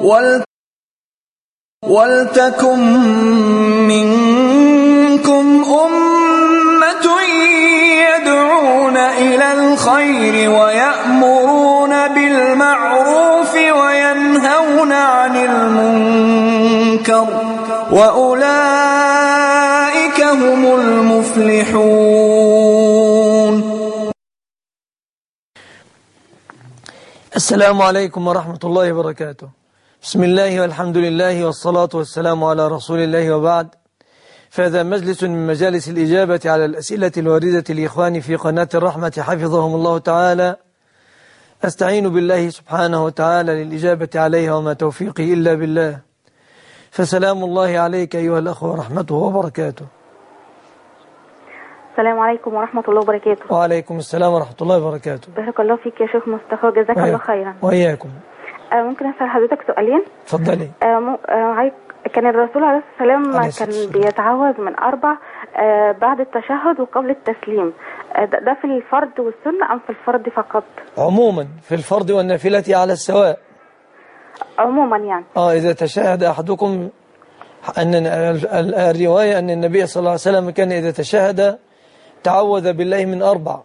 ول ولتكن منكم أمة يدعون إلى الخير ويأمرون بالمعروف وينهون عن المنكر وأولئك هم المفلحون. السلام عليكم ورحمة الله وبركاته. بسم الله والحمد لله والصلاة والسلام على رسول الله وبعد. فهذا مجلس من مجالس الإجابة على الأسئلة الواردة لإخواني في قناة الرحمة حفظهم الله تعالى. أستعين بالله سبحانه وتعالى للإجابة عليها وما توفيقي إلا بالله. فسلام الله عليك أيها الأخوة ورحمته وبركاته. السلام عليكم ورحمة الله وبركاته. وعليكم السلام ورحمة الله وبركاته. بارك الله فيك يا شيخ مصطفى وجزاك الله خيرا. وإياكم. ممكن أسأل حضرتك سؤالين؟ تفضلي آه. آه عايز- كان الرسول عليه الصلاة عليه والسلام كان. بيتعوذ من أربع آه بعد التشهد وقبل التسليم. آه ده في الفرد والسنة أم في الفرد فقط؟ عموما في الفرض والنافلة على السواء. عموما يعني. آه إذا تشاهد أحدكم أن ال- ال- الرواية أن النبي صلى الله عليه وسلم كان إذا تشاهد تعوذ بالله من أربع.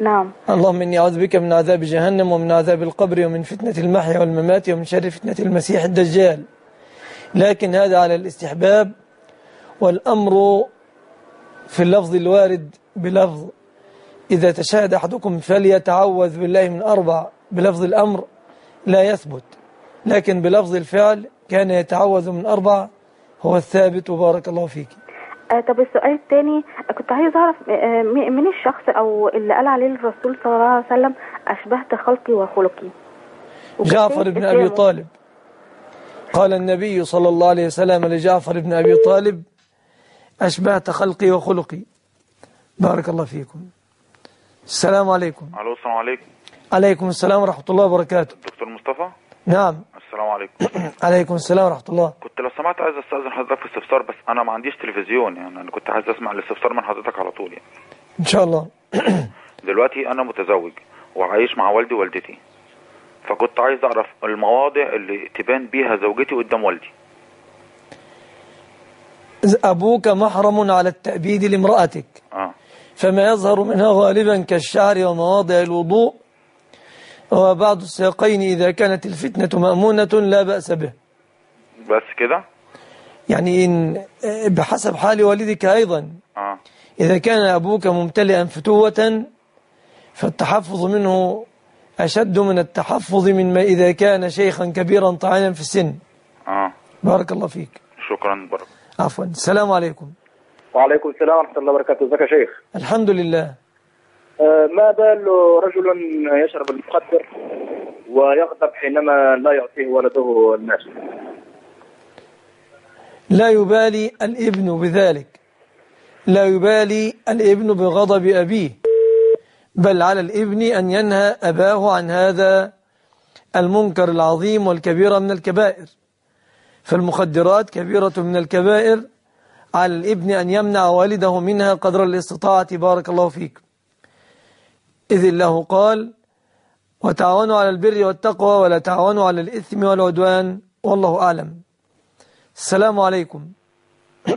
نعم. اللهم إني أعوذ بك من عذاب جهنم ومن عذاب القبر ومن فتنة المحيا والممات ومن شر فتنة المسيح الدجال. لكن هذا على الاستحباب والأمر في اللفظ الوارد بلفظ. إذا تشاهد أحدكم فليتعوذ بالله من أربع. بلفظ الأمر لا يثبت. لكن بلفظ الفعل كان يتعوذ من أربع. هو الثابت. وبارك الله فيك. آه طب السؤال الثاني كنت عايز أعرف آه م- مين الشخص أو اللي قال عليه الرسول صلى الله عليه وسلم أشبهت خلقي وخلقي؟ جعفر بن أبي إسلامه. طالب. قال النبي صلى الله عليه وسلم لجعفر بن أبي طالب أشبهت خلقي وخلقي. بارك الله فيكم. السلام عليكم. ألو السلام عليكم. عليكم السلام ورحمة الله وبركاته. دكتور مصطفى؟ نعم. السلام عليكم. عليكم السلام ورحمة الله. كنت لو سمحت عايز أستأذن حضرتك في استفسار بس أنا ما عنديش تلفزيون يعني أنا كنت عايز أسمع الاستفسار من حضرتك على طول يعني. إن شاء الله. دلوقتي أنا متزوج وعايش مع والدي ووالدتي. فكنت عايز أعرف المواضع اللي تبان بيها زوجتي قدام والدي. أبوك محرم على التأبيد لامرأتك. آه. فما يظهر منها غالبا كالشعر ومواضع الوضوء. وبعض الساقين إذا كانت الفتنة مأمونة لا بأس به. بس كده؟ يعني إن بحسب حال والدك أيضا. آه. إذا كان أبوك ممتلئا فتوة فالتحفظ منه أشد من التحفظ من ما إذا كان شيخا كبيرا طعنا في السن. آه. بارك الله فيك. شكرا بركة عفوا. السلام عليكم. وعليكم السلام ورحمة الله وبركاته. ازيك يا شيخ؟ الحمد لله. آه، ما بال رجل يشرب المخدر ويغضب حينما لا يعطيه ولده الناس. لا يبالي الابن بذلك. لا يبالي الابن بغضب أبيه. بل على الابن أن ينهى أباه عن هذا المنكر العظيم والكبيرة من الكبائر. فالمخدرات كبيرة من الكبائر على الابن أن يمنع والده منها قدر الاستطاعة. بارك الله فيك. إذ الله قال وتعاونوا على البر والتقوى ولا تعاونوا على الإثم والعدوان والله أعلم. السلام عليكم.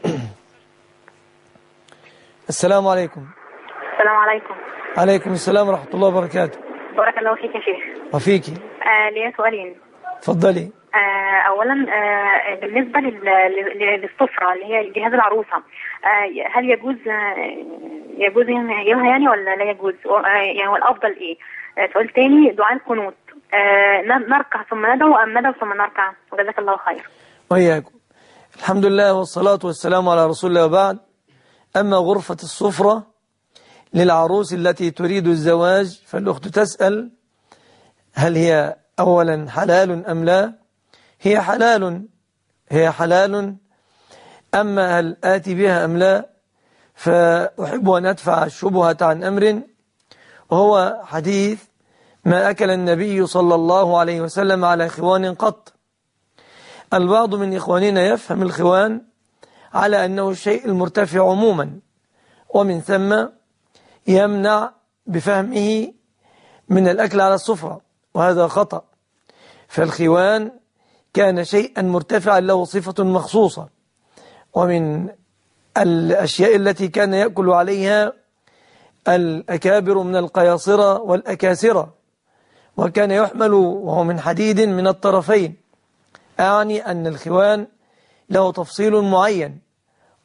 السلام عليكم. السلام عليكم. عليكم السلام ورحمة الله وبركاته. بارك الله فيك يا شيخ. وفيكي آه ليا سؤالين. تفضلي. اولا آه بالنسبة لل- لل- للسفرة اللي هي جهاز العروسة آه هل يجوز آه يجوز يجيبها يعني ولا لا يجوز؟ آه يعني والافضل إيه؟ آه سؤال تاني دعاء القنوت. آه نركع ثم ندعو أم ندعو ثم نركع؟ وجزاك الله خير. وإياكم الحمد لله والصلاة والسلام على رسول الله وبعد. أما غرفة الصفرة للعروس التي تريد الزواج فالأخت تسأل هل هي أولا حلال أم لا؟ هي حلال هي حلال. أما هل آتي بها أم لا فأحب أن أدفع الشبهة عن أمر وهو حديث ما أكل النبي صلى الله عليه وسلم على خوان قط. البعض من إخواننا يفهم الخوان على أنه الشيء المرتفع عموما ومن ثم يمنع بفهمه من الأكل على السفرة وهذا خطأ. فالخوان كان شيئا مرتفعا له صفة مخصوصة. ومن الأشياء التي كان يأكل عليها الأكابر من القياصرة والأكاسرة. وكان يحمل وهو من حديد من الطرفين أعني أن الخوان له تفصيل معين.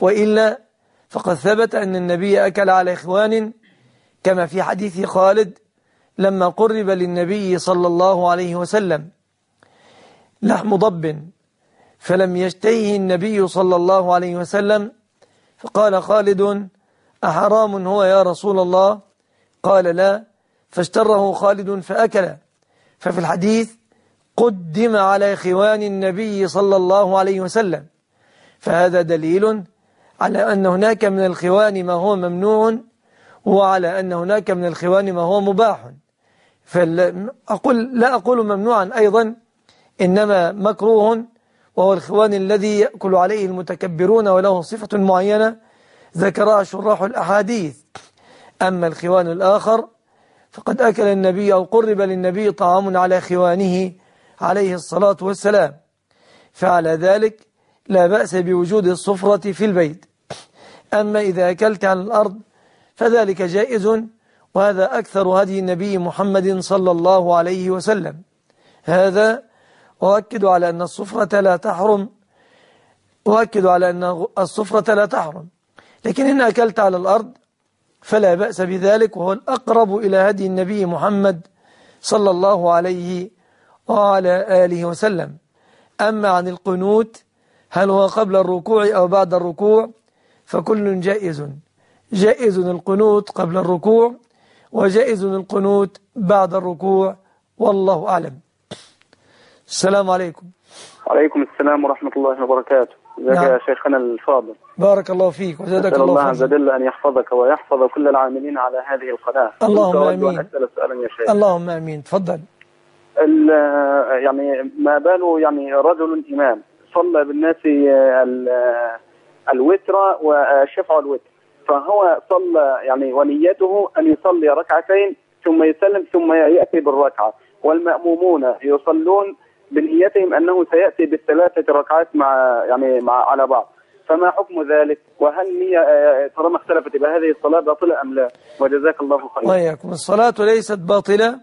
وإلا فقد ثبت أن النبي أكل على إخوان كما في حديث خالد لما قرب للنبي صلى الله عليه وسلم. لحم ضب. فلم يشتهه النبي صلى الله عليه وسلم. فقال خالد أحرام هو يا رسول الله؟ قال لا. فاشتره خالد فأكل. ففي الحديث قدم على خوان النبي صلى الله عليه وسلم. فهذا دليل على أن هناك من الخوان ما هو ممنوع وعلى أن هناك من الخوان ما هو مباح. فأقول لا أقول ممنوعا أيضا. إنما مكروه وهو الخوان الذي يأكل عليه المتكبرون وله صفة معينة ذكرها شراح الأحاديث. أما الخوان الآخر فقد أكل النبي أو قرب للنبي طعام على خوانه عليه الصلاة والسلام. فعلى ذلك لا بأس بوجود الصفرة في البيت. أما إذا أكلت على الأرض فذلك جائز وهذا أكثر هدي النبي محمد صلى الله عليه وسلم. هذا أؤكد على أن الصفرة لا تحرم. أؤكد على أن الصفرة لا تحرم. لكن إن أكلت على الأرض فلا بأس بذلك وهو الأقرب إلى هدي النبي محمد صلى الله عليه وعلى آله وسلم. أما عن القنوت هل هو قبل الركوع أو بعد الركوع؟ فكل جائز. جائز القنوت قبل الركوع وجائز القنوت بعد الركوع والله أعلم. السلام عليكم. وعليكم السلام ورحمة الله وبركاته. ازيك نعم. يا شيخنا الفاضل؟ بارك الله فيك وزادك الله الله عز وجل أن يحفظك ويحفظ كل العاملين على هذه القناة. اللهم آمين. أن أسأل سؤالا يا شيخ. اللهم أمين. تفضل. يعني ما بال يعني رجل إمام صلى بالناس ال- الوتر وشفع الوتر. فهو صلى يعني ونيته أن يصلي ركعتين ثم يسلم ثم يأتي بالركعة. والمأمومون يصلون بنيتهم أنه سيأتي بالثلاثة ركعات مع يعني مع على بعض. فما حكم ذلك؟ وهل نية آه، طالما اختلفت يبقى هذه الصلاة باطلة أم لا؟ وجزاك الله خيرا. وإياكم الصلاة ليست باطلة.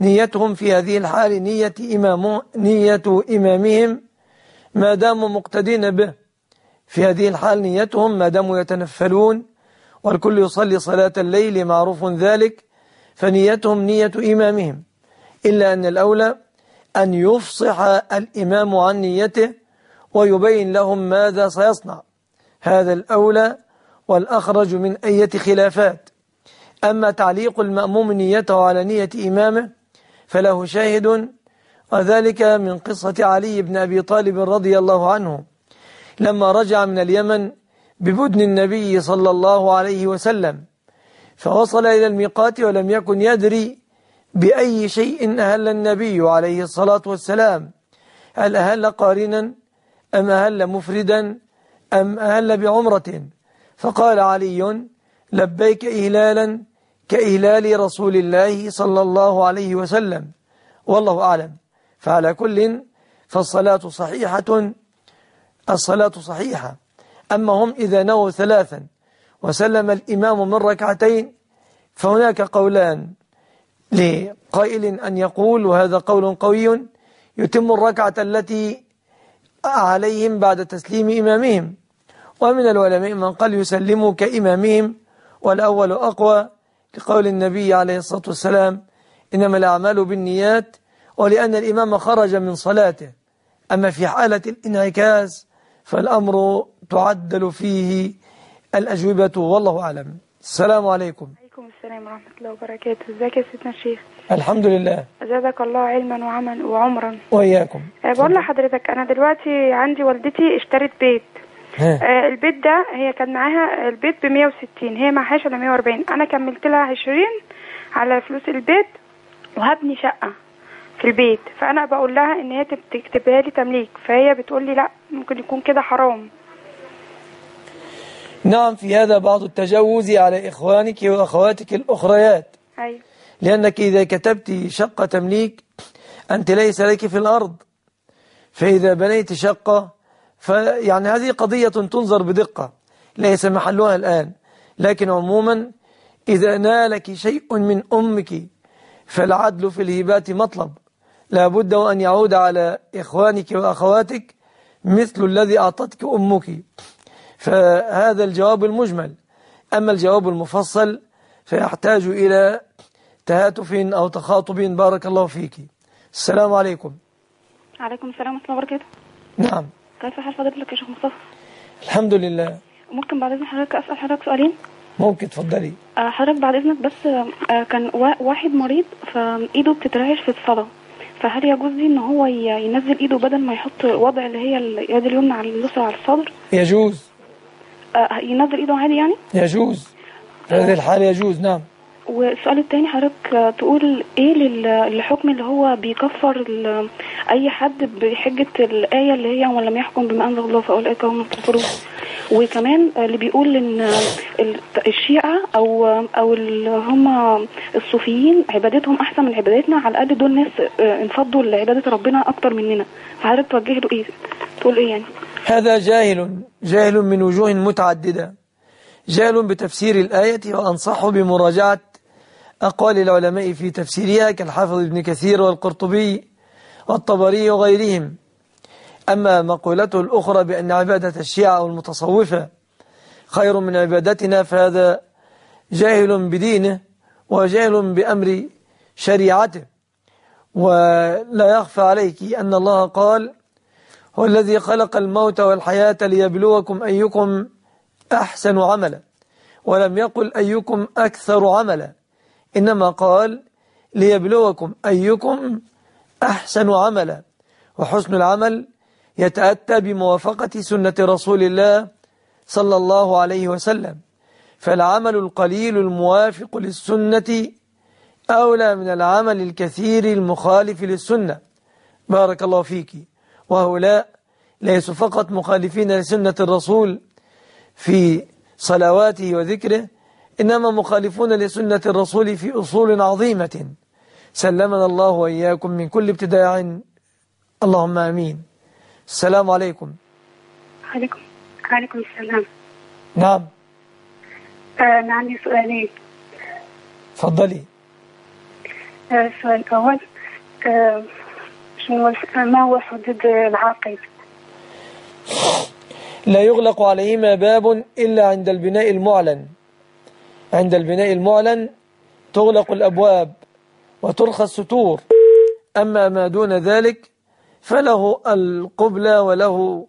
نيتهم في هذه الحال نية, إمام نية إمامهم. ما داموا مقتدين به في هذه الحال نيتهم. ما داموا يتنفلون والكل يصلي صلاة الليل معروف ذلك. فنيتهم نية إمامهم. إلا أن الأولى أن يفصح الإمام عن نيته ويبين لهم ماذا سيصنع. هذا الأولى والأخرج من أية خلافات. أما تعليق المأموم نيته على نية إمامه فله شاهد وذلك من قصة علي بن أبي طالب رضي الله عنه لما رجع من اليمن ببدن النبي صلى الله عليه وسلم فوصل إلى الميقات ولم يكن يدري بأي شيء أهل النبي عليه الصلاة والسلام. هل أهل قارنا؟ أم أهل مفردا؟ أم أهل بعمرة؟ فقال علي لبيك إهلالا كإهلال رسول الله صلى الله عليه وسلم. والله أعلم. فعلى كل فالصلاة صحيحة الصلاة صحيحة. أما هم إذا نووا ثلاثا وسلم الإمام من ركعتين فهناك قولان لقائل أن يقول وهذا قول قوي يتم الركعة التي عليهم بعد تسليم إمامهم. ومن العلماء من قال يسلموا كإمامهم والأول أقوى لقول النبي عليه الصلاة والسلام إنما الأعمال بالنيات ولأن الإمام خرج من صلاته. أما في حالة الانعكاس فالأمر تعدل فيه الأجوبة والله أعلم. السلام عليكم. السلام ورحمة الله وبركاته. ازيك يا سيدنا الشيخ؟ الحمد لله. زادك الله علما وعملا وعمرا. وإياكم. أه بقول لحضرتك أنا دلوقتي عندي والدتي اشترت بيت. أه البيت ده هي كان معاها البيت ب 160 هي معهاش الا 140 أنا كملت لها 20 على فلوس البيت وهبني شقة في البيت. فأنا بقول لها إن هي تب- تكتبها لي تمليك. فهي بتقول لي لا ممكن يكون كده حرام. نعم في هذا بعض التجوز على إخوانك وأخواتك الأخريات. أيوة لأنك إذا كتبت شقة تمليك أنت ليس لك في الأرض. فإذا بنيت شقة فيعني هذه قضية تنظر بدقة ليس محلها الآن. لكن عموما إذا نالك شيء من أمك فالعدل في الهبات مطلب. لا بد وأن يعود على إخوانك وأخواتك مثل الذي أعطتك أمك. فهذا الجواب المجمل. أما الجواب المفصل فيحتاج إلى تهاتف أو تخاطب. بارك الله فيك. السلام عليكم. عليكم السلام ورحمة الله وبركاته. نعم. كيف حال فضيلتك يا شيخ مصطفى؟ الحمد لله. ممكن بعد إذن حضرتك أسأل حضرتك سؤالين؟ ممكن تفضلي. آه، حضرتك بعد إذنك بس آه، كان وا- واحد مريض فإيده بتترعش في الصلاة. فهل يجوز لي إن هو ينزل إيده بدل ما يحط وضع اللي هي اليد اليمنى على اليسرى على الصدر؟ يجوز. آه، ينزل إيده عادي يعني؟ يجوز. في هذه الحالة يجوز نعم. والسؤال التاني حضرتك آه، تقول إيه لل- للحكم اللي هو بيكفر أي حد بحجة الآية اللي هي ومن لم يحكم بما أنزل الله فأولئك هم الكافرون وكمان آه، اللي بيقول إن آه، ال- الشيعة أو آه، أو اللي هم الصوفيين عبادتهم أحسن من عبادتنا على الاقل دول ناس آه، انفضوا لعبادة ربنا أكتر مننا. فحضرتك توجه له إيه؟ تقول إيه يعني؟ هذا جاهل جاهل من وجوه متعددة. جاهل بتفسير الآية وأنصح بمراجعة أقوال العلماء في تفسيرها كالحافظ ابن كثير والقرطبي والطبري وغيرهم. أما مقولته الأخرى بأن عبادة الشيعة أو المتصوفة خير من عبادتنا فهذا جاهل بدينه وجاهل بأمر شريعته. ولا يخفى عليك أن الله قال هو الذي خلق الموت والحياة ليبلوكم أيكم أحسن عملا. ولم يقل أيكم أكثر عملا. إنما قال ليبلوكم أيكم أحسن عملا. وحسن العمل يتأتى بموافقة سنة رسول الله صلى الله عليه وسلم. فالعمل القليل الموافق للسنة أولى من العمل الكثير المخالف للسنة. بارك الله فيك. وهؤلاء ليسوا فقط مخالفين لسنة الرسول في صلواته وذكره إنما مخالفون لسنة الرسول في أصول عظيمة. سلمنا الله وإياكم من كل ابتداع. اللهم آمين. السلام عليكم. عليكم. عليكم السلام. نعم. آه أنا عندي سؤالين. تفضلي. آه السؤال الأول آه ما هو حدود لا يغلق عليهما باب إلا عند البناء المعلن. عند البناء المعلن تغلق الأبواب وترخى الستور. أما ما دون ذلك فله القبلة وله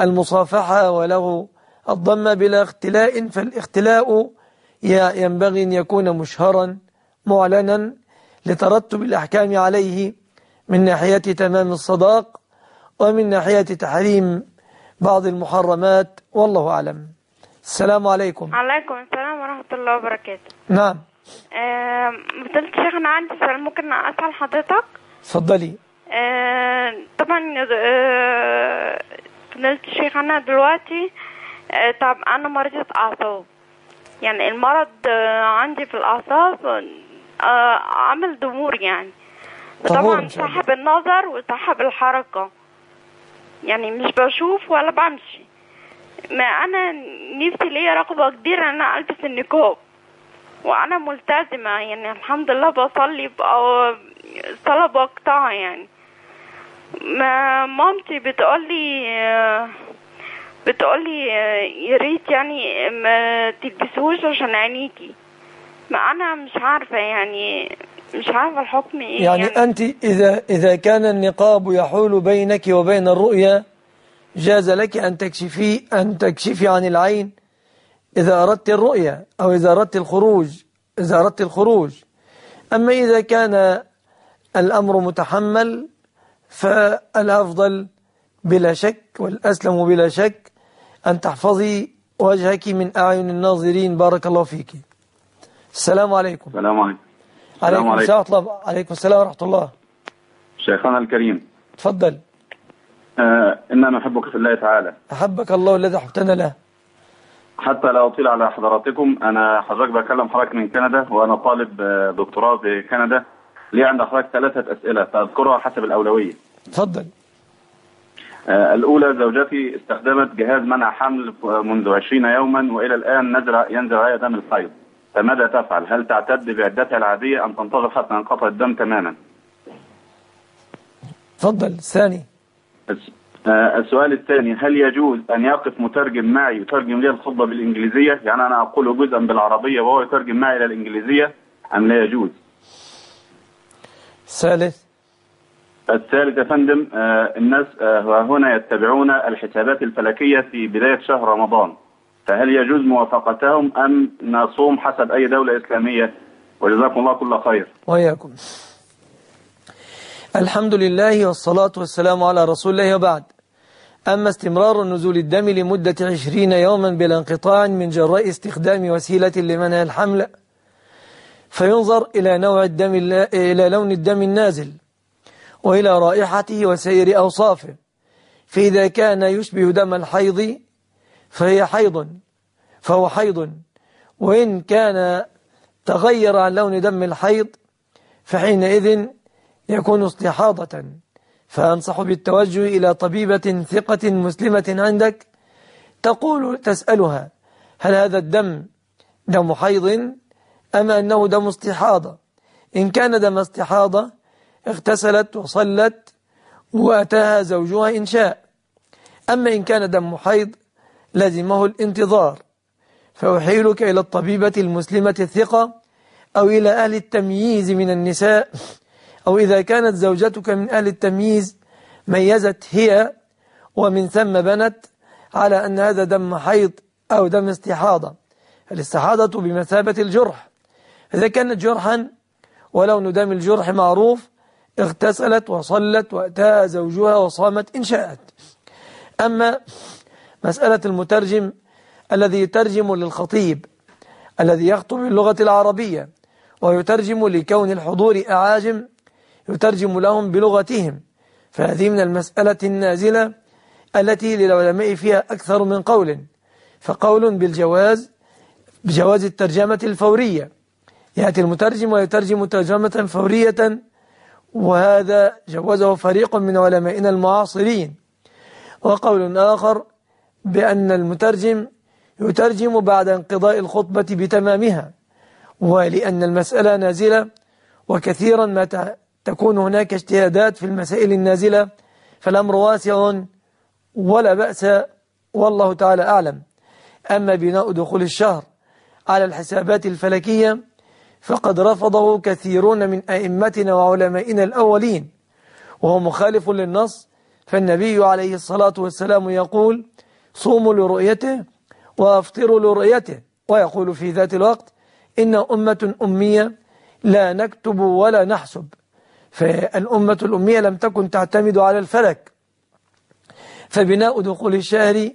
المصافحة وله الضمة بلا اختلاء فالاختلاء ينبغي أن يكون مشهرا معلنا لترتب الأحكام عليه. من ناحية تمام الصداق ومن ناحية تحريم بعض المحرمات والله أعلم. السلام عليكم. عليكم السلام ورحمة الله وبركاته. نعم. آه، فضيلة الشيخ أنا عندي سؤال. ممكن أسأل حضرتك؟ تفضلي. آه، طبعا آه، فضيلة الشيخ أنا دلوقتي آه، طب أنا مريضة أعصاب. يعني المرض آه، عندي في الأعصاب آه، عامل ضمور يعني. الله. سحب النظر وسحب الحركة. يعني مش بشوف ولا بمشي. ما أنا نفسي ليا رغبة كبيرة إن أنا ألبس النقاب. وأنا ملتزمة يعني الحمد لله بصلي صلاة بقطعها يعني. ما مامتي بتقولي بتقولي يا ريت يعني ما تلبسوش عشان عينيكي. ما أنا مش عارفة يعني مش عارفة الحكم إيه يعني أنت إذا, إذا كان النقاب يحول بينك وبين الرؤيا جاز لك أن تكشفي أن تكشفي عن العين. إذا أردت الرؤيا أو إذا أردت الخروج إذا أردت الخروج. أما إذا كان الأمر متحمل فالأفضل بلا شك والأسلم بلا شك أن تحفظي وجهك من أعين الناظرين. بارك الله فيك. السلام عليكم. السلام عليكم. عليكم عليكم. السلام عليكم السلام ورحمة الله. شيخنا الكريم. تفضل. آه إنا نحبك في الله تعالى. أحبك الله الذي أحبتنا له. حتى لا أطيل على حضراتكم. أنا حضرتك بكلم حضرتك من كندا وأنا طالب آه، دكتوراه في كندا. لي عند حضرتك ثلاثة أسئلة؟ تذكرها حسب الأولوية. تفضل. آه، الأولى زوجتي استخدمت جهاز منع حمل منذ 20 يوما وإلى الآن نزل ينزل عليها دم الحيض فماذا تفعل؟ هل تعتد بعدتها العادية أم تنتظر حتى ينقطع الدم تماما؟ تفضل الثاني آه، السؤال الثاني هل يجوز أن يقف مترجم معي يترجم لي الخطبة بالإنجليزية؟ يعني أنا أقول جزءا بالعربية وهو يترجم معي إلى الإنجليزية أم لا يجوز؟ الثالث الثالث يا فندم آه، الناس آه، هنا يتبعون الحسابات الفلكية في بداية شهر رمضان فهل يجوز موافقتهم أم نصوم حسب أي دولة إسلامية؟ وجزاكم الله كل خير. وإياكم. الحمد لله والصلاة والسلام على رسول الله وبعد. أما استمرار نزول الدم لمدة عشرين يوما بلا انقطاع من جراء استخدام وسيلة لمنع الحمل فينظر إلى نوع الدم إلى لون الدم النازل وإلى رائحته وسير أوصافه فإذا كان يشبه دم الحيض فهي حيض فهو حيض. وإن كان تغير عن لون دم الحيض فحينئذ يكون استحاضة. فأنصح بالتوجه إلى طبيبة ثقة مسلمة عندك تقول تسألها هل هذا الدم دم حيض أم أنه دم استحاضة؟ إن كان دم استحاضة اغتسلت وصلت وأتاها زوجها إن شاء. أما إن كان دم حيض لزمه الانتظار. فأحيلك إلى الطبيبة المسلمة الثقة أو إلى أهل التمييز من النساء. أو إذا كانت زوجتك من أهل التمييز ميزت هي ومن ثم بنت على أن هذا دم حيض أو دم استحاضة. الاستحاضة بمثابة الجرح. إذا كانت جرحا ولون دم الجرح معروف اغتسلت وصلت وأتاها زوجها وصامت إن شاءت. أما مسألة المترجم الذي يترجم للخطيب الذي يخطب باللغة العربية ويترجم لكون الحضور أعاجم يترجم لهم بلغتهم. فهذه من المسألة النازلة التي للعلماء فيها أكثر من قول. فقول بالجواز بجواز الترجمة الفورية. يأتي المترجم ويترجم ترجمة فورية وهذا جوزه فريق من علمائنا المعاصرين. وقول آخر بأن المترجم يترجم بعد انقضاء الخطبة بتمامها ولأن المسألة نازلة وكثيرا ما تكون هناك اجتهادات في المسائل النازلة فالأمر واسع ولا بأس والله تعالى أعلم. أما بناء دخول الشهر على الحسابات الفلكية فقد رفضه كثيرون من أئمتنا وعلمائنا الأولين وهو مخالف للنص فالنبي عليه الصلاة والسلام يقول صوموا لرؤيته وافطروا لرؤيته. ويقول في ذات الوقت إن أمة أمية لا نكتب ولا نحسب. فالأمة الأمية لم تكن تعتمد على الفلك. فبناء دخول الشهر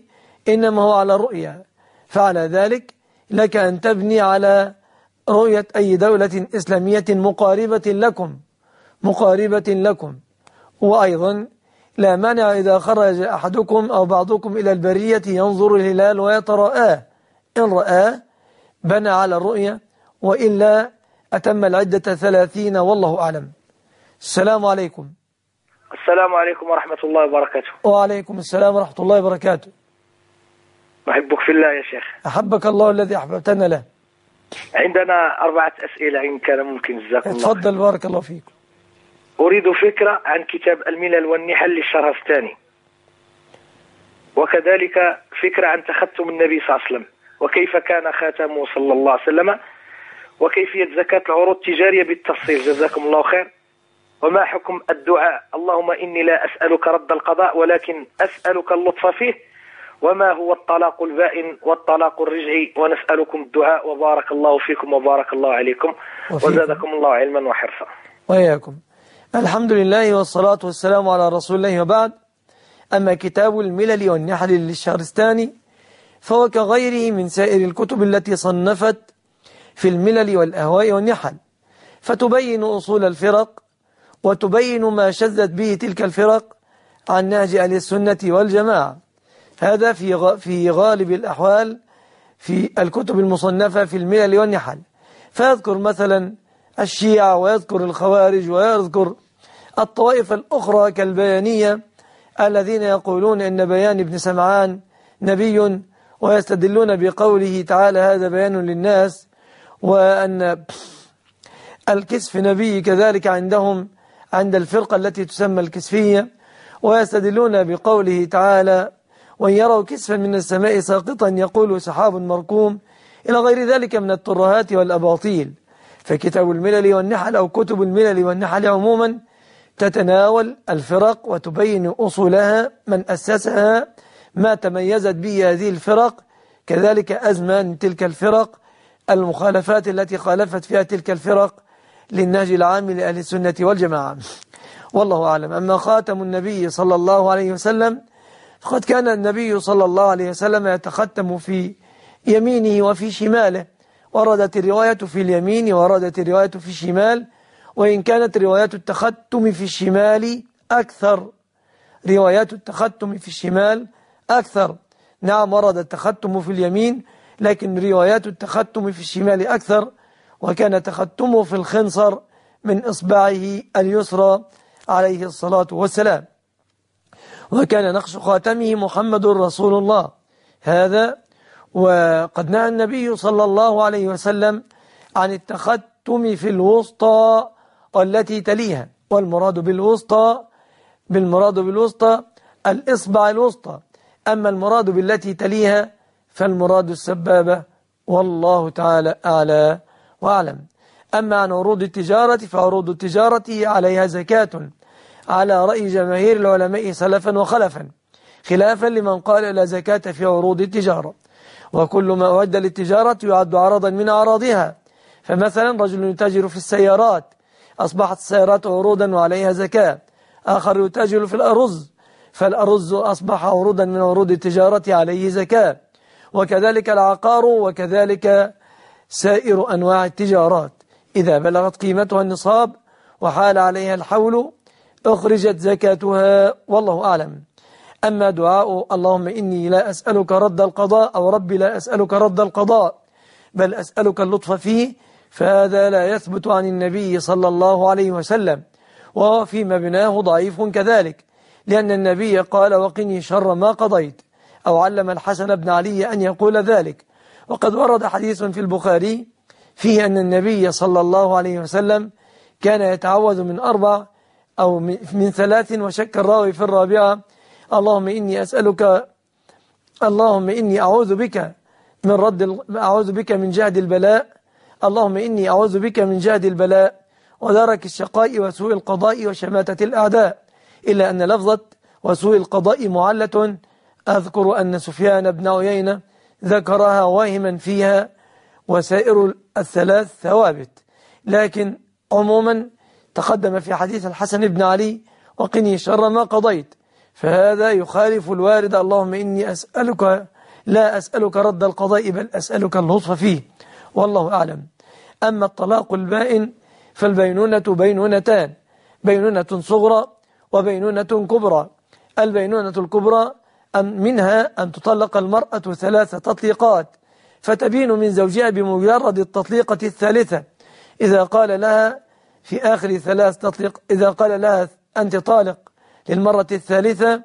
إنما هو على رؤية. فعلى ذلك لك أن تبني على رؤية أي دولة إسلامية مقاربة لكم. مقاربة لكم. وأيضا لا مانع إذا خرج أحدكم أو بعضكم إلى البرية ينظر الهلال ويترآه إن رآه بنى على الرؤية وإلا أتم العدة ثلاثين والله أعلم. السلام عليكم. السلام عليكم ورحمة الله وبركاته. وعليكم السلام ورحمة الله وبركاته. أحبك في الله يا شيخ. أحبك الله الذي أحببتنا له. عندنا أربعة أسئلة إن كان ممكن. جزاكم الله خير. تفضل بارك الله فيك. أريد فكرة عن كتاب الملل والنحل للشرف الثاني وكذلك فكرة عن تختم النبي صلى الله عليه وسلم. وكيف كان خاتمه صلى الله عليه وسلم. وكيفية زكاة العروض التجارية بالتفصيل. جزاكم الله خير. وما حكم الدعاء؟ اللهم إني لا أسألك رد القضاء ولكن أسألك اللطف فيه. وما هو الطلاق البائن والطلاق الرجعي؟ ونسألكم الدعاء. وبارك الله فيكم وبارك الله عليكم. وزادكم الله علما وحرصا. وإياكم. الحمد لله والصلاة والسلام على رسول الله وبعد. أما كتاب الملل والنحل للشهرستاني فهو كغيره من سائر الكتب التي صنفت في الملل والأهواء والنحل. فتبين أصول الفرق وتبين ما شذت به تلك الفرق عن نهج أهل السنة والجماعة. هذا في في غالب الأحوال في الكتب المصنفة في الملل والنحل. فيذكر مثلا الشيعة ويذكر الخوارج ويذكر الطوائف الأخرى كالبيانية الذين يقولون إن بيان ابن سمعان نبي ويستدلون بقوله تعالى هذا بيان للناس وأن الكسف نبي كذلك عندهم عند الفرقة التي تسمى الكسفية ويستدلون بقوله تعالى وإن يروا كسفا من السماء ساقطا يقول سحاب مركوم إلى غير ذلك من الترهات والأباطيل فكتاب الملل والنحل أو كتب الملل والنحل عموما تتناول الفرق وتبين أصولها من أسسها ما تميزت به هذه الفرق. كذلك أزمان تلك الفرق المخالفات التي خالفت فيها تلك الفرق للنهج العام لأهل السنة والجماعة. والله أعلم. أما خاتم النبي صلى الله عليه وسلم فقد كان النبي صلى الله عليه وسلم يتختم في يمينه وفي شماله. وردت الرواية في اليمين وردت الرواية في الشمال وإن كانت روايات التختم في الشمال أكثر. روايات التختم في الشمال أكثر. نعم ورد التختم في اليمين لكن روايات التختم في الشمال أكثر. وكان تختمه في الخنصر من إصبعه اليسرى عليه الصلاة والسلام. وكان نقش خاتمه محمد رسول الله. هذا وقد نهى النبي صلى الله عليه وسلم عن التختم في الوسطى والتي تليها والمراد بالوسطى بالمراد بالوسطى الإصبع الوسطى. أما المراد بالتي تليها فالمراد السبابة والله تعالى أعلى وأعلم. أما عن عروض التجارة فعروض التجارة عليها زكاة على رأي جماهير العلماء سلفا وخلفا خلافا لمن قال لا زكاة في عروض التجارة. وكل ما أعد للتجارة يعد عرضا من أعراضها. فمثلا رجل يتاجر في السيارات أصبحت السيارات عروضا وعليها زكاة. آخر يتاجر في الأرز فالأرز أصبح عروضا من عروض التجارة عليه زكاة. وكذلك العقار وكذلك سائر أنواع التجارات. إذا بلغت قيمتها النصاب وحال عليها الحول أخرجت زكاتها والله أعلم. أما دعاء اللهم إني لا أسألك رد القضاء أو ربي لا أسألك رد القضاء بل أسألك اللطف فيه فهذا لا يثبت عن النبي صلى الله عليه وسلم وهو في مبناه ضعيف كذلك لأن النبي قال وقني شر ما قضيت أو علم الحسن بن علي أن يقول ذلك. وقد ورد حديث في البخاري فيه أن النبي صلى الله عليه وسلم كان يتعوذ من أربع أو من ثلاث وشك الراوي في الرابعة اللهم إني أسألك اللهم إني أعوذ بك من رد أعوذ بك من جهد البلاء. اللهم إني أعوذ بك من جهد البلاء ودرك الشقاء وسوء القضاء وشماتة الأعداء. إلا أن لفظة وسوء القضاء معلة. أذكر أن سفيان بن عيينة ذكرها واهما فيها وسائر الثلاث ثوابت. لكن عموما تقدم في حديث الحسن بن علي وقني شر ما قضيت فهذا يخالف الوارد اللهم إني أسألك لا أسألك رد القضاء بل أسألك اللطف فيه والله أعلم. أما الطلاق البائن فالبينونة بينونتان بينونة صغرى وبينونة كبرى. البينونة الكبرى أن منها أن تطلق المرأة ثلاث تطليقات فتبين من زوجها بمجرد التطليقة الثالثة. إذا قال لها في آخر ثلاث تطليق إذا قال لها أنت طالق للمرة الثالثة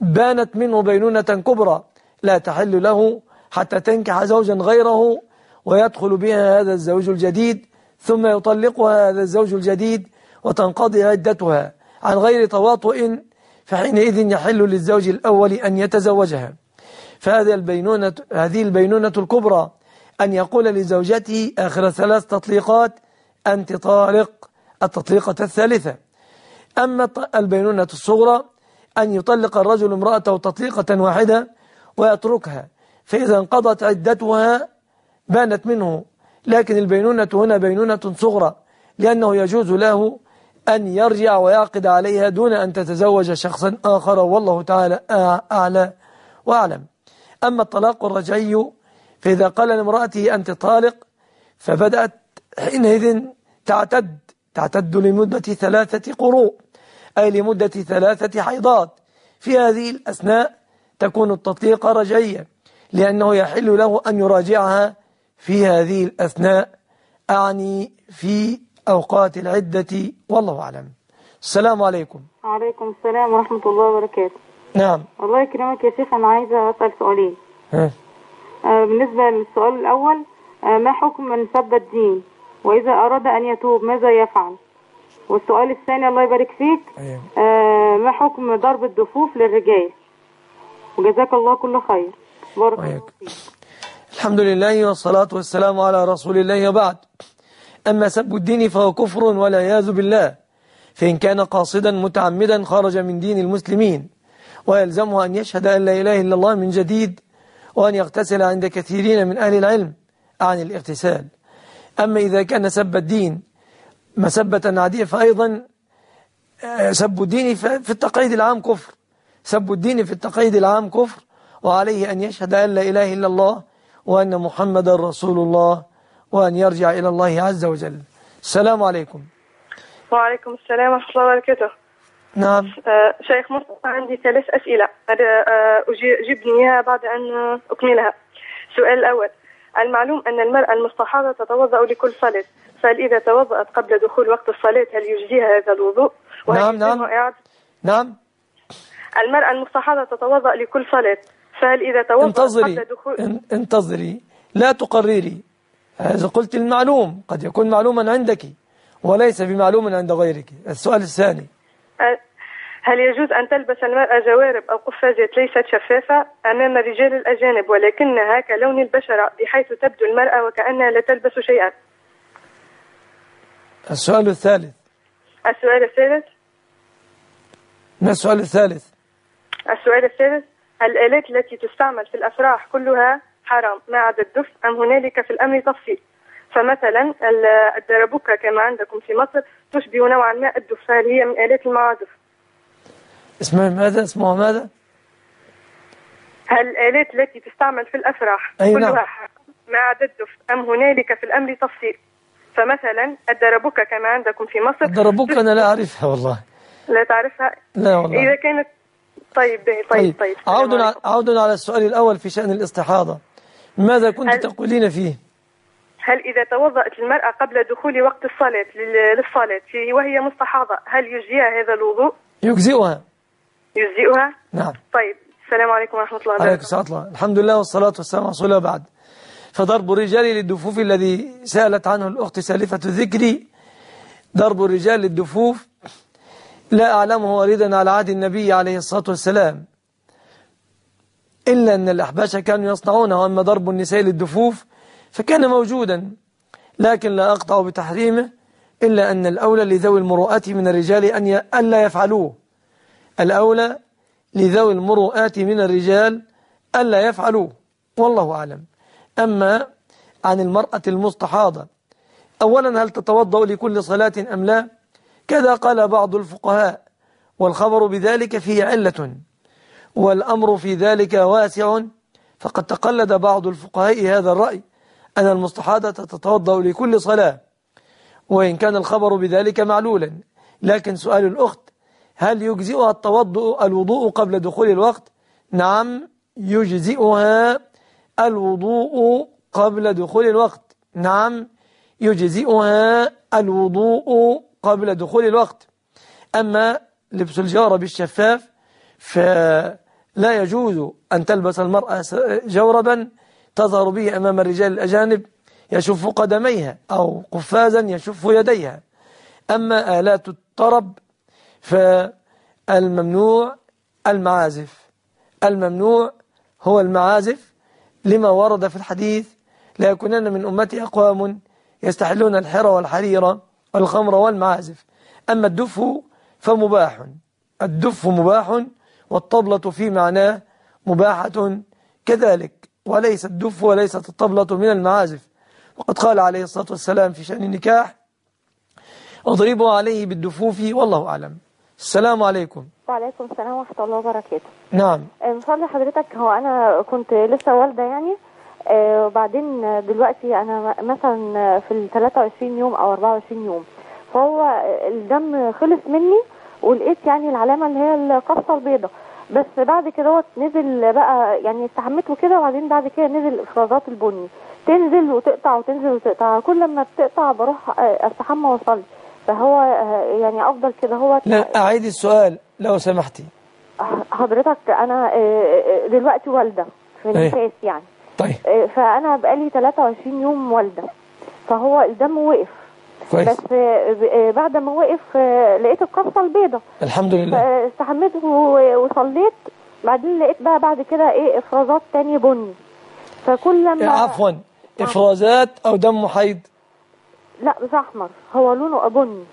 بانت منه بينونة كبرى لا تحل له حتى تنكح زوجا غيره ويدخل بها هذا الزوج الجديد ثم يطلقها هذا الزوج الجديد وتنقضي عدتها عن غير تواطؤ فحينئذ يحل للزوج الأول أن يتزوجها. فهذه البينونة, هذه البينونة الكبرى أن يقول لزوجته آخر ثلاث تطليقات أنت طالق التطليقة الثالثة. أما البينونة الصغرى أن يطلق الرجل امرأته تطليقة واحدة ويتركها فإذا انقضت عدتها بانت منه لكن البينونة هنا بينونة صغرى لأنه يجوز له أن يرجع ويعقد عليها دون أن تتزوج شخصا آخر والله تعالى أعلى وأعلم. أما الطلاق الرجعي فإذا قال لامرأته أنت طالق فبدأت حينئذ تعتد تعتد لمدة ثلاثة قروء. أي لمدة ثلاثة حيضات. في هذه الأثناء تكون التطليق رجعيا لأنه يحل له أن يراجعها في هذه الأثناء. أعني في أوقات العدة والله أعلم. السلام عليكم. وعليكم السلام ورحمة الله وبركاته. نعم. الله يكرمك يا شيخ أنا عايزة أسأل سؤالين. ها. آه، بالنسبة للسؤال الأول آه، ما حكم من سب الدين؟ وإذا أراد أن يتوب ماذا يفعل؟ والسؤال الثاني الله يبارك فيك. أيوة. آه، ما حكم ضرب الدفوف للرجال؟ وجزاك الله كل خير. بارك الله فيك. الحمد لله والصلاة والسلام على رسول الله وبعد. أما سب الدين فهو كفر والعياذ بالله. فإن كان قاصدا متعمدا خرج من دين المسلمين. ويلزمه أن يشهد أن لا إله إلا الله من جديد. وأن يغتسل عند كثيرين من أهل العلم. عن الاغتسال. أما إذا كان سب الدين مسبة عادية فأيضا آه، سب الدين في التقييد العام كفر. سب الدين في التقييد العام كفر. وعليه أن يشهد أن لا إله إلا الله وأن محمد رسول الله وأن يرجع إلى الله عز وجل. السلام عليكم. وعليكم السلام ورحمة الله وبركاته. نعم. آه، شيخ مصطفى عندي ثلاث أسئلة. آه، أجي- أجيبني إياها بعد أن أكملها. السؤال الأول. المعلوم أن المرأة المستحاضة تتوضأ لكل صلاة فهل إذا توضأت قبل دخول وقت الصلاة هل يجزيها هذا الوضوء؟ وهل نعم، نعم. إعادة- نعم. المرأة المستحاضة تتوضأ لكل صلاة فهل إذا توضأت انتظري قبل دخول؟ ان- انتظري. لا تقرري. هذا قلت المعلوم قد يكون معلوما عندك وليس بمعلوم عند غيرك. السؤال الثاني. هل يجوز أن تلبس المرأة جوارب أو قفازات ليست شفافة أمام الرجال الأجانب ولكنها كلون البشرة بحيث تبدو المرأة وكأنها لا تلبس شيئا؟ السؤال الثالث. السؤال الثالث؟ ما السؤال الثالث؟ السؤال الثالث الآلات التي تستعمل في الأفراح كلها حرام ما عدا الدف أم هنالك في الأمر تفصيل؟ فمثلا ال- الدربوكة كما عندكم في مصر تشبه نوعا ما الدف فهل هي من آلات المعازف اسمها ماذا؟ اسمها ماذا؟ هل الآلات التي تستعمل في الأفراح أي كلها نعم. عدا الدف أم هنالك في الأمر تفصيل؟ فمثلا الدربوكة كما عندكم في مصر. الدربوك أنا لا أعرفها والله. لا تعرفها؟ لا والله. إذا كانت طيب طيب طيب, طيب. عود ع- عود على السؤال الأول في شأن الاستحاضة. ماذا كنت هل- تقولين فيه؟ هل إذا توضأت المرأة قبل دخول وقت الصلاة لل- للصلاة وهي مستحاضة هل يجزيها هذا الوضوء؟ يجزئها. يجزئها؟ نعم طيب السلام عليكم ورحمة الله عليك وبركاته الصلاة والسلام. الحمد لله والصلاة والسلام على رسول الله بعد فضرب الرجال للدفوف الذي سألت عنه الأخت سالفة الذكر ضرب الرجال للدفوف لا أعلمه واردا على عهد النبي عليه الصلاة والسلام إلا أن الأحباش كانوا يصنعونه وأما ضرب النساء للدفوف فكان موجودا لكن لا أقطع بتحريمه إلا أن الأولى لذوي المروءات من الرجال أن. ألا يفعلوه الأولى لذوي المروءات من الرجال ألا يفعلوه والله أعلم. أما عن المرأة المستحاضة أولا هل تتوضأ لكل صلاة أم لا؟ كذا قال بعض الفقهاء والخبر بذلك فيه علة والأمر في ذلك واسع فقد تقلد بعض الفقهاء هذا الرأي أن المستحاضة تتوضأ لكل صلاة وإن كان الخبر بذلك معلولا. لكن سؤال الأخت هل يجزئها التوضؤ الوضوء قبل دخول الوقت؟ نعم يجزئها الوضوء قبل دخول الوقت. نعم يجزئها الوضوء قبل دخول الوقت. أما لبس الجورب الشفاف فلا يجوز أن تلبس المرأة جوربا تظهر به أمام الرجال الأجانب يشف قدميها أو قفازا يشف يديها. أما آلات الطرب فالممنوع المعازف. الممنوع هو المعازف لما ورد في الحديث لا يكونن من أمتي أقوام يستحلون الحر والحرير والخمر والمعازف. أما الدف فمباح. الدف مباح والطبلة في معناه مباحة كذلك. وليس الدف وليست الطبلة من المعازف. وقد قال عليه الصلاة والسلام في شأن النكاح أضربوا عليه بالدفوف والله أعلم. السلام عليكم. وعليكم السلام ورحمة الله وبركاته. نعم. من فضل حضرتك هو أنا كنت لسه والدة يعني آه، وبعدين دلوقتي أنا مثلا في ال 23 يوم أو 24 يوم. فهو الدم خلص مني ولقيت يعني العلامة اللي هي القصة البيضاء. بس بعد كده نزل بقى يعني استحميت وكده وبعدين بعد كده نزل الافرازات البني. تنزل وتقطع وتنزل وتقطع. كل ما بتقطع بروح آه، أستحمى وأصلي. فهو آه، يعني أفضل كده. هو لا أعيد السؤال لو سمحتي. حضرتك أنا آه، آه، دلوقتي والدة في إيه. النفاس يعني. طيب. آه، فأنا بقالي 23 يوم والدة. فهو الدم وقف. كويس. بس آه، آه، بعد ما وقف آه، لقيت القصة البيضاء. الحمد لله. فاستحميت و- وصليت. بعدين لقيت بقى بعد كده إيه إفرازات تاني بني. فكل لما عفوا. إفرازات أو دم حيض لا مش أحمر. هو لونه بني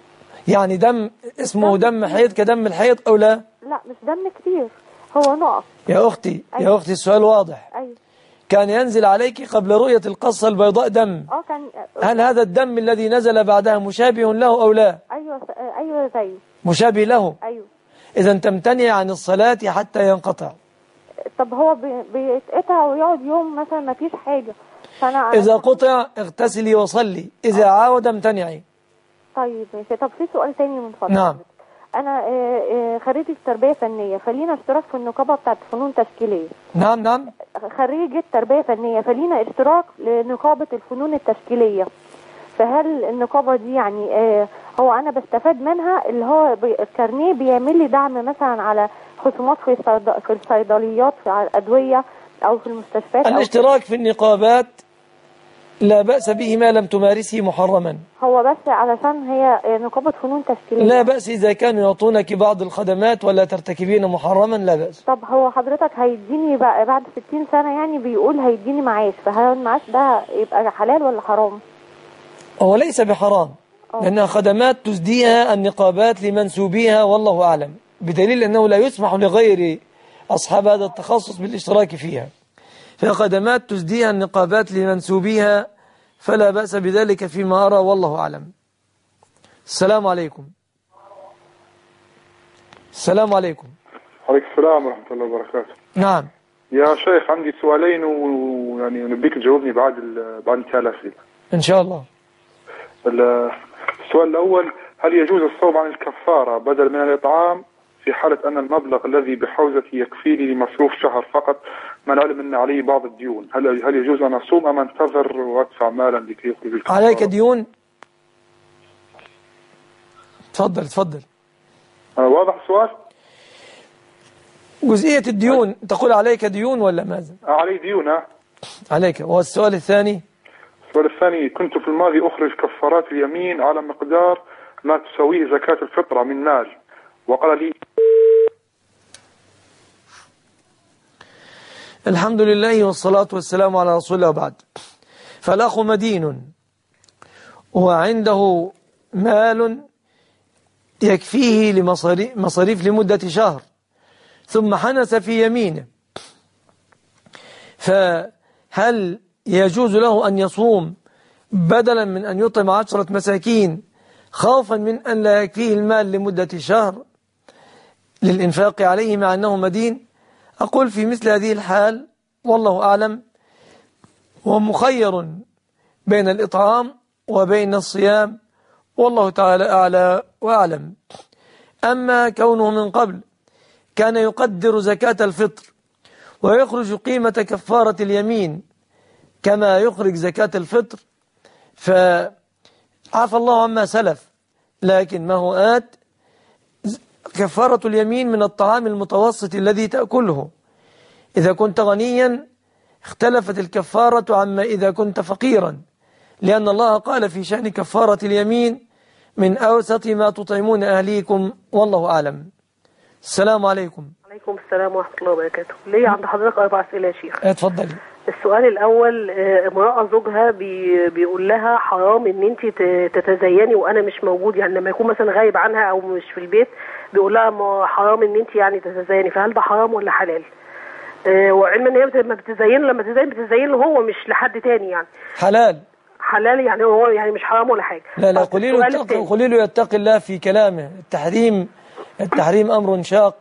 يعني دم اسمه دم حيض كدم الحيض أو لا؟ لا مش دم كتير. هو نقط. يا أختي يا أيوة. أختي السؤال واضح. أيوه. كان ينزل عليك قبل رؤية القصة البيضاء دم. آه كان هل هذا الدم الذي نزل بعدها مشابه له أو لا؟ أيوه أيوه زيه مشابه له. أيوه. إذا تمتنع عن الصلاة حتى ينقطع. طب هو بي- بيتقطع ويقعد يوم مثلا ما فيش فانا إذا قطع اغتسلي وصلي. إذا عاود امتنعي طيب ماشي. طب في سؤال تاني من فضلك. نعم. أنا آه، آه، خريجة تربية فنية. فلينا اشتراك في النقابة بتاعت فنون تشكيلية. نعم نعم. خريجة تربية فنية. فلينا اشتراك لنقابة الفنون التشكيلية. فهل النقابة دي يعني آه، هو أنا بستفاد منها؟ اللي هو الكارنيه بيعمل لي دعم مثلا على خصومات في في الصيدليات في على الأدوية أو في المستشفيات الاشتراك في النقابات لا بأس به ما لم تمارسه محرما. هو بس علشان هي نقابة فنون تشكيلية. لا بأس إذا كانوا يعطونك بعض الخدمات ولا ترتكبين محرما لا بأس. طب هو حضرتك هيديني بقى بعد 60 سنة يعني بيقول هيديني معاش فهل المعاش ده يبقى حلال ولا حرام؟ هو ليس بحرام لأنها خدمات تسديها النقابات لمنسوبيها والله أعلم. بدليل أنه لا يسمح لغير أصحاب هذا التخصص بالإشتراك فيها. فخدمات تسديها النقابات لمنسوبيها فلا بأس بذلك فيما أرى والله أعلم. السلام عليكم. السلام عليكم. عليكم السلام ورحمة الله وبركاته. نعم. يا شيخ عندي سؤالين ويعني نبيك تجاوبني بعد ال... بعد انتهاء الأسئلة إن شاء الله. ال- السؤال الأول هل يجوز الصوم عن الكفارة بدل من الإطعام في حالة أن المبلغ الذي بحوزتي يكفيني لمصروف شهر فقط من علم أن علي بعض الديون. هل هل يجوز أن أصوم أم أنتظر وأدفع مالا لكي يخرج الكفارة عليك ديون؟ تفضل تفضل. آه، واضح السؤال؟ جزئية الديون تقول عليك ديون ولا ماذا آه، علي ديون آه. عليك. والسؤال الثاني؟ السؤال الثاني كنت في الماضي أخرج كفارات اليمين على مقدار ما تساويه زكاة الفطرة من مال وقال لي الحمد لله والصلاة والسلام على رسول الله وبعد فالأخ مدين. وعنده مال يكفيه لمصاريف مصاريف لمدة شهر. ثم حنس في يمينه. فهل يجوز له أن يصوم بدلا من أن يطعم عشرة مساكين خوفا من أن لا يكفيه المال لمدة شهر؟ للإنفاق عليه مع أنه مدين. أقول في مثل هذه الحال والله أعلم هو مخير بين الإطعام وبين الصيام والله تعالى أعلى وأعلم. أما كونه من قبل كان يقدر زكاة الفطر ويخرج قيمة كفارة اليمين كما يخرج زكاة الفطر فعفى الله عما سلف لكن ما هو آت؟ كفارة اليمين من الطعام المتوسط الذي تأكله. إذا كنت غنيا اختلفت الكفارة عما إذا كنت فقيرا. لأن الله قال في شأن كفارة اليمين من أوسط ما تطعمون أهليكم والله أعلم. السلام عليكم. عليكم السلام ورحمة الله وبركاته. ليه عند حضرتك أربع أسئلة يا شيخ. اتفضلي السؤال الأول آه، امرأة زوجها بي بيقول لها حرام إن أنت تتزيني وأنا مش موجود. يعني لما يكون مثلا غايب عنها أو مش في البيت بيقول لها ما حرام إن أنت يعني تتزيني فهل ده حرام ولا حلال؟ آه، وعلما إن هي لما بتزين لما بتزين بتزين له هو مش لحد تاني يعني. حلال. حلال يعني هو يعني مش حرام ولا حاجة. لا لا قولي له السؤال يتق- التاني. قولي له يتقي الله في كلامه. التحريم التحريم أمر شاق.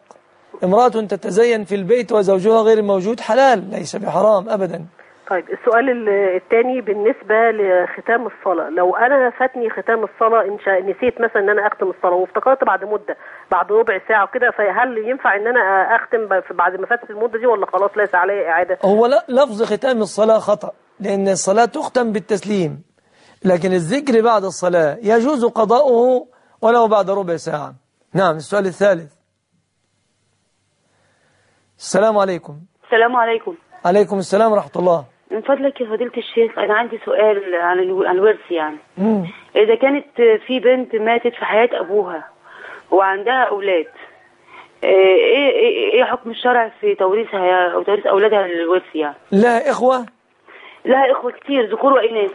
امرأة تتزين في البيت وزوجها غير موجود حلال ليس بحرام أبدا. طيب السؤال ال- التاني بالنسبة لختام الصلاة. لو أنا فاتني ختام الصلاة إن شاء نسيت مثلا إن أنا أختم الصلاة وافتكرت بعد مدة بعد ربع ساعة وكده فهل ينفع إن أنا أختم بعد ما فاتت المدة دي ولا خلاص ليس علي إعادة؟ هو لا لفظ ختام الصلاة خطأ لأن الصلاة تختم بالتسليم. لكن الذكر بعد الصلاة يجوز قضاؤه ولو بعد ربع ساعة. نعم السؤال الثالث. السلام عليكم. السلام عليكم. عليكم السلام ورحمة الله. من فضلك يا فضيلة الشيخ أنا عندي سؤال عن الو- عن الورث يعني. مم. إذا كانت في بنت ماتت في حياة أبوها وعندها أولاد إيه إيه إيه حكم الشرع في توريثها أو توريث أولادها للورث يعني؟ لها إخوة. لها إخوة كتير. ذكور وإناث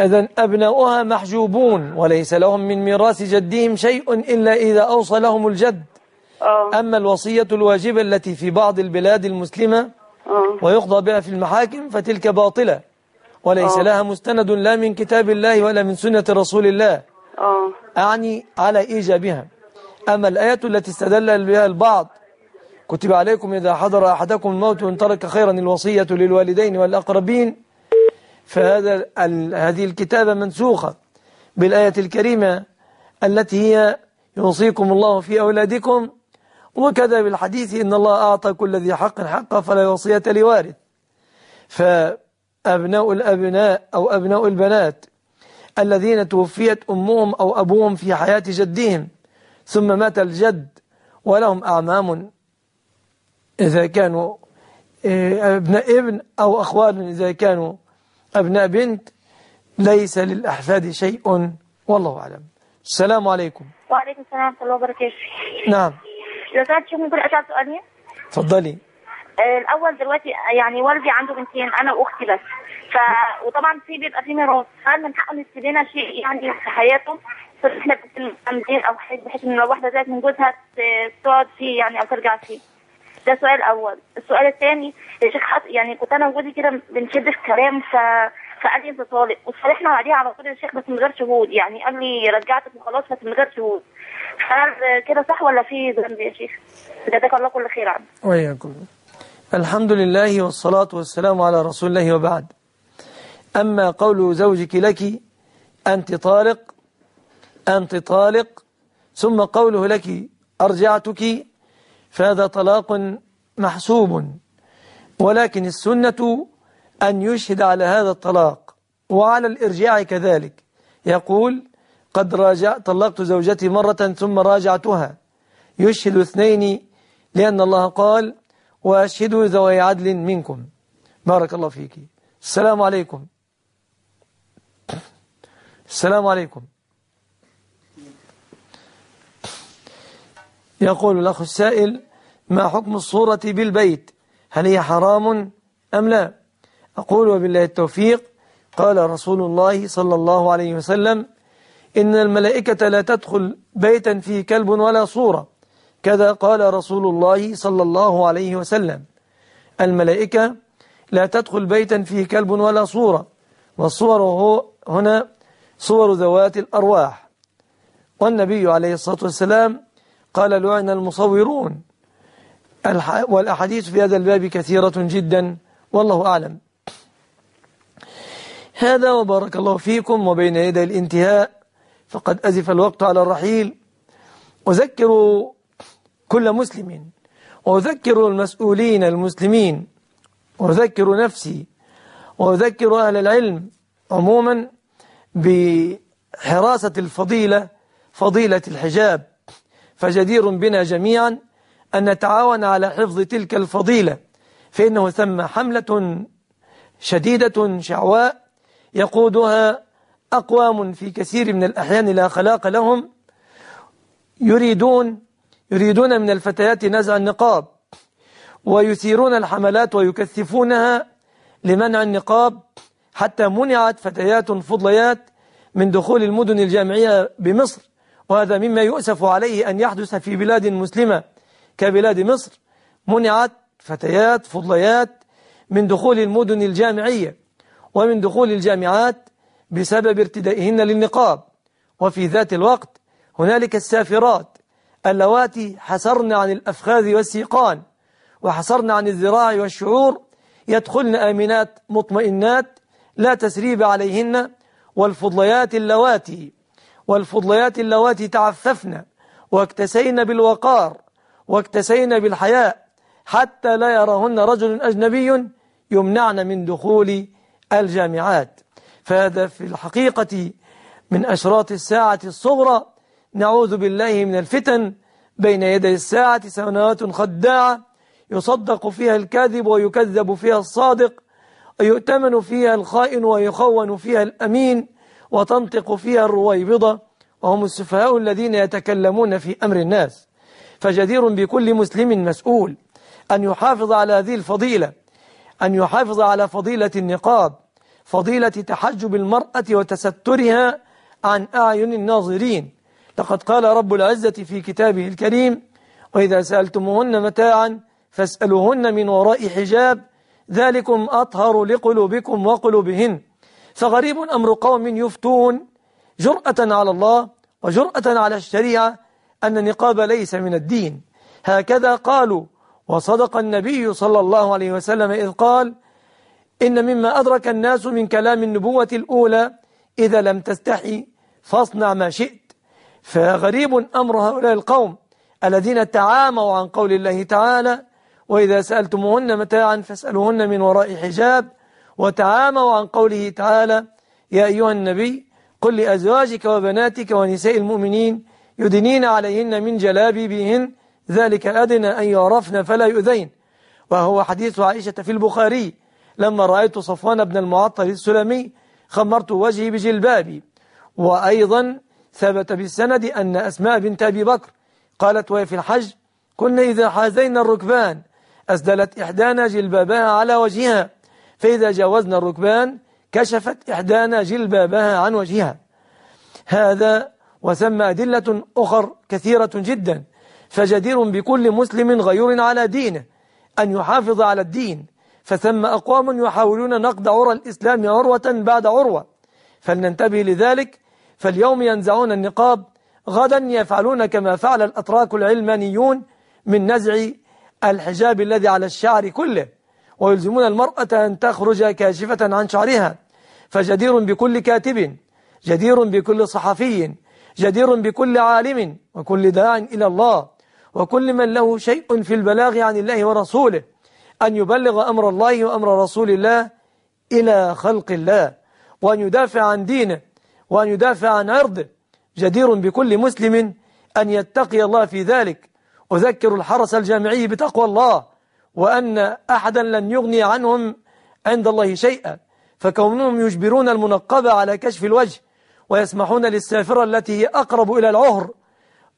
إذا أبناؤها محجوبون وليس لهم من ميراث جدهم شيء إلا إذا أوصى لهم الجد. أما الوصية الواجبة التي في بعض البلاد المسلمة ويقضى بها في المحاكم فتلك باطلة. وليس آه. لها مستند لا من كتاب الله ولا من سنة رسول الله. آه. أعني على إيجابها. أما الآيات التي استدل بها البعض كتب عليكم إذا حضر أحدكم الموت وإن ترك خيرا الوصية للوالدين والأقربين فهذا هذه الكتابة منسوخة بالآية الكريمة التي هي يوصيكم الله في أولادكم وكذا بالحديث إن الله أعطى كل ذي حق حقه فلا وصية لوارث. فأبناء الأبناء أو أبناء البنات الذين توفيت أمهم أو أبوهم في حياة جدهم ثم مات الجد ولهم أعمام. إذا كانوا إيه، أبناء ابن أو أخوال إذا كانوا أبناء بنت ليس للأحفاد شيء والله أعلم. السلام عليكم. وعليكم السلام ورحمة الله وبركاته. نعم. لو سمحت شوف ممكن أسأل سؤالين تفضلي آه، الأول دلوقتي يعني والدي عنده بنتين أنا وأختي بس. ف وطبعا في بيبقى في ميراث هل من حقه يسيب لنا شيء يعني في حياته؟ فاحنا بنتين حاجة بحيث إن لو واحدة زادت من جوزها تقعد فيه يعني أو ترجع فيه؟ ده السؤال الأول السؤال الثاني يا شيخ حط يعني كنت أنا وجوزي كده بنشد في كلام ف فقال لي أنت طالق. وصالحنا عليه على طول يا شيخ بس من غير شهود. يعني قال لي رجعتك وخلاص بس من غير شهود. كده صح ولا في ذنب يا شيخ؟ جزاك الله كل خير عنه الحمد لله والصلاة والسلام على رسول الله وبعد. أما قول زوجك لك أنت طالق أنت طالق ثم قوله لك أرجعتك فهذا طلاق محسوب. ولكن السنة أن يشهد على هذا الطلاق وعلى الإرجاع كذلك. يقول قد راجع طلقت زوجتي مرة ثم راجعتها. يشهد اثنين لأن الله قال وأشهدوا ذوي عدل منكم. بارك الله فيك. السلام عليكم. السلام عليكم. يقول الأخ السائل ما حكم الصورة بالبيت؟ هل هي حرام أم لا؟ أقول وبالله التوفيق. قال رسول الله صلى الله عليه وسلم إن الملائكة لا تدخل بيتا فيه كلب ولا صورة. كذا قال رسول الله صلى الله عليه وسلم. الملائكة لا تدخل بيتا فيه كلب ولا صورة. والصور هنا صور ذوات الأرواح. والنبي عليه الصلاة والسلام قال لعن المصورون؟ والأحاديث في هذا الباب كثيرة جدا والله أعلم. هذا وبارك الله فيكم وبين يدي الانتهاء. فقد أزف الوقت على الرحيل. أذكر كل مسلم وأذكر المسؤولين المسلمين وأذكر نفسي وأذكر أهل العلم عموما بحراسة الفضيلة فضيلة الحجاب. فجدير بنا جميعا أن نتعاون على حفظ تلك الفضيلة فإنه ثم حملة شديدة شعواء يقودها أقوام في كثير من الأحيان لا خلاق لهم يريدون يريدون من الفتيات نزع النقاب ويثيرون الحملات ويكثفونها لمنع النقاب. حتى منعت فتيات فضليات من دخول المدن الجامعية بمصر وهذا مما يؤسف عليه أن يحدث في بلاد مسلمة كبلاد مصر. منعت فتيات فضليات من دخول المدن الجامعية ومن دخول الجامعات بسبب ارتدائهن للنقاب. وفي ذات الوقت هنالك السافرات اللواتي حسرن عن الأفخاذ والسيقان وحسرن عن الذراع والشعور يدخلن آمنات مطمئنات لا تسريب عليهن والفضليات اللواتي والفضليات اللواتي تعففن واكتسين بالوقار واكتسين بالحياء حتى لا يراهن رجل أجنبي يمنعن من دخول الجامعات. فهذا في الحقيقة من أشراط الساعة الصغرى. نعوذ بالله من الفتن. بين يدي الساعة سنوات خداعة. يصدق فيها الكاذب ويكذب فيها الصادق. ويؤتمن فيها الخائن ويخون فيها الأمين. وتنطق فيها الرويبضة وهم السفهاء الذين يتكلمون في أمر الناس. فجدير بكل مسلم مسؤول. أن يحافظ على هذه الفضيلة. أن يحافظ على فضيلة النقاب. فضيلة تحجب المرأة وتسترها عن أعين الناظرين. لقد قال رب العزة في كتابه الكريم وإذا سألتموهن متاعا فاسألوهن من وراء حجاب ذلكم أطهر لقلوبكم وقلوبهن. فغريب أمر قوم يفتون جرأة على الله وجرأة على الشريعة أن النقاب ليس من الدين. هكذا قالوا وصدق النبي صلى الله عليه وسلم إذ قال إن مما أدرك الناس من كلام النبوة الأولى إذا لم تستحي فاصنع ما شئت. فغريب أمر هؤلاء القوم الذين تعاموا عن قول الله تعالى وإذا سألتموهن متاعا فاسألوهن من وراء حجاب. وتعاموا عن قوله تعالى يا أيها النبي قل لأزواجك وبناتك ونساء المؤمنين يدنين عليهن من جلابيبهن ذلك أدنى أن يعرفن فلا يؤذين. وهو حديث عائشة في البخاري. لما رأيت صفوان بن المعطل السلمي خمرت وجهي بجلبابي. وأيضا ثبت بالسند أن أسماء بنت أبي بكر قالت وهي في الحج كنا إذا حازينا الركبان. أسدلت إحدانا جلبابها على وجهها فإذا جاوزنا الركبان كشفت إحدانا جلبابها عن وجهها. هذا وثم أدلة أخر كثيرة جدا. فجدير بكل مسلم غيور على دينه أن يحافظ على الدين. فثم أقوام يحاولون نقد عرى الإسلام عروة بعد عروة. فلننتبه لذلك فاليوم ينزعون النقاب غدا يفعلون كما فعل الأتراك العلمانيون من نزع الحجاب الذي على الشعر كله ويلزمون المرأة أن تخرج كاشفة عن شعرها. فجدير بكل كاتب جدير بكل صحفي جدير بكل عالم وكل داع إلى الله وكل من له شيء في البلاغ عن الله ورسوله. أن يبلغ أمر الله وأمر رسول الله إلى خلق الله وأن يدافع عن دينه وأن يدافع عن عرضه. جدير بكل مسلم أن يتقي الله في ذلك. أذكر الحرس الجامعي بتقوى الله وأن أحدا لن يغني عنهم عند الله شيئا. فكونهم يجبرون المنقبة على كشف الوجه ويسمحون للسافرة التي هي أقرب إلى العهر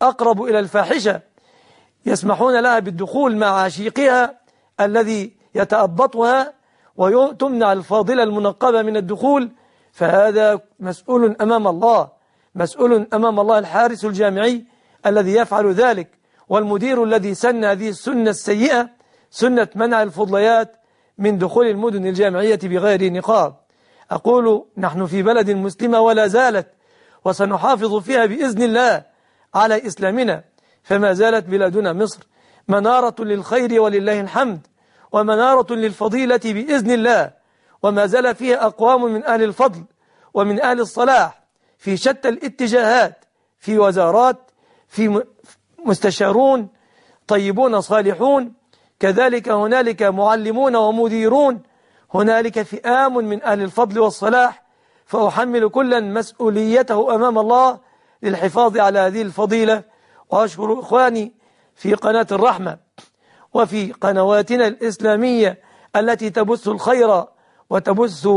أقرب إلى الفاحشة يسمحون لها بالدخول مع عشيقها الذي يتأبطها وتمنع الفاضلة المنقبة من الدخول فهذا مسؤول أمام الله مسؤول أمام الله الحارس الجامعي الذي يفعل ذلك. والمدير الذي سن هذه السنة السيئة سنة منع الفضليات من دخول المدن الجامعية بغير نقاب. أقول نحن في بلد مسلمة ولا زالت وسنحافظ فيها بإذن الله على إسلامنا فما زالت بلادنا مصر. منارة للخير ولله الحمد ومنارة للفضيلة بإذن الله وما زال فيها أقوام من أهل الفضل ومن أهل الصلاح في شتى الاتجاهات في وزارات في مستشارون طيبون صالحون كذلك هنالك معلمون ومديرون هنالك فئام من أهل الفضل والصلاح فأحمل كلا مسؤوليته أمام الله للحفاظ على هذه الفضيلة وأشكر إخواني في قناة الرحمة وفي قنواتنا الإسلامية التي تبث الخير وتبث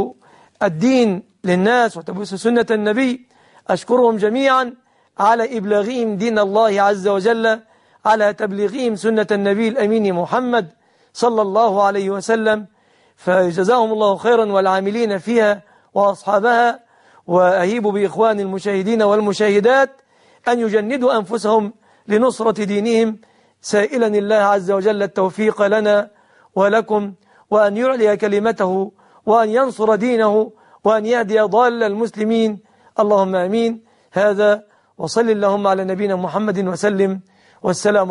الدين للناس وتبث سنة النبي. أشكرهم جميعا على إبلاغهم دين الله عز وجل على تبليغهم سنة النبي الأمين محمد صلى الله عليه وسلم. فجزاهم الله خيرا والعاملين فيها وأصحابها. وأهيب بإخوان المشاهدين والمشاهدات أن يجندوا أنفسهم لنصرة دينهم سائلا الله عز وجل التوفيق لنا ولكم وأن يعلي كلمته وأن ينصر دينه وأن يهدي ضال المسلمين. اللهم أمين. هذا وصل اللهم على نبينا محمد وسلم. والسلام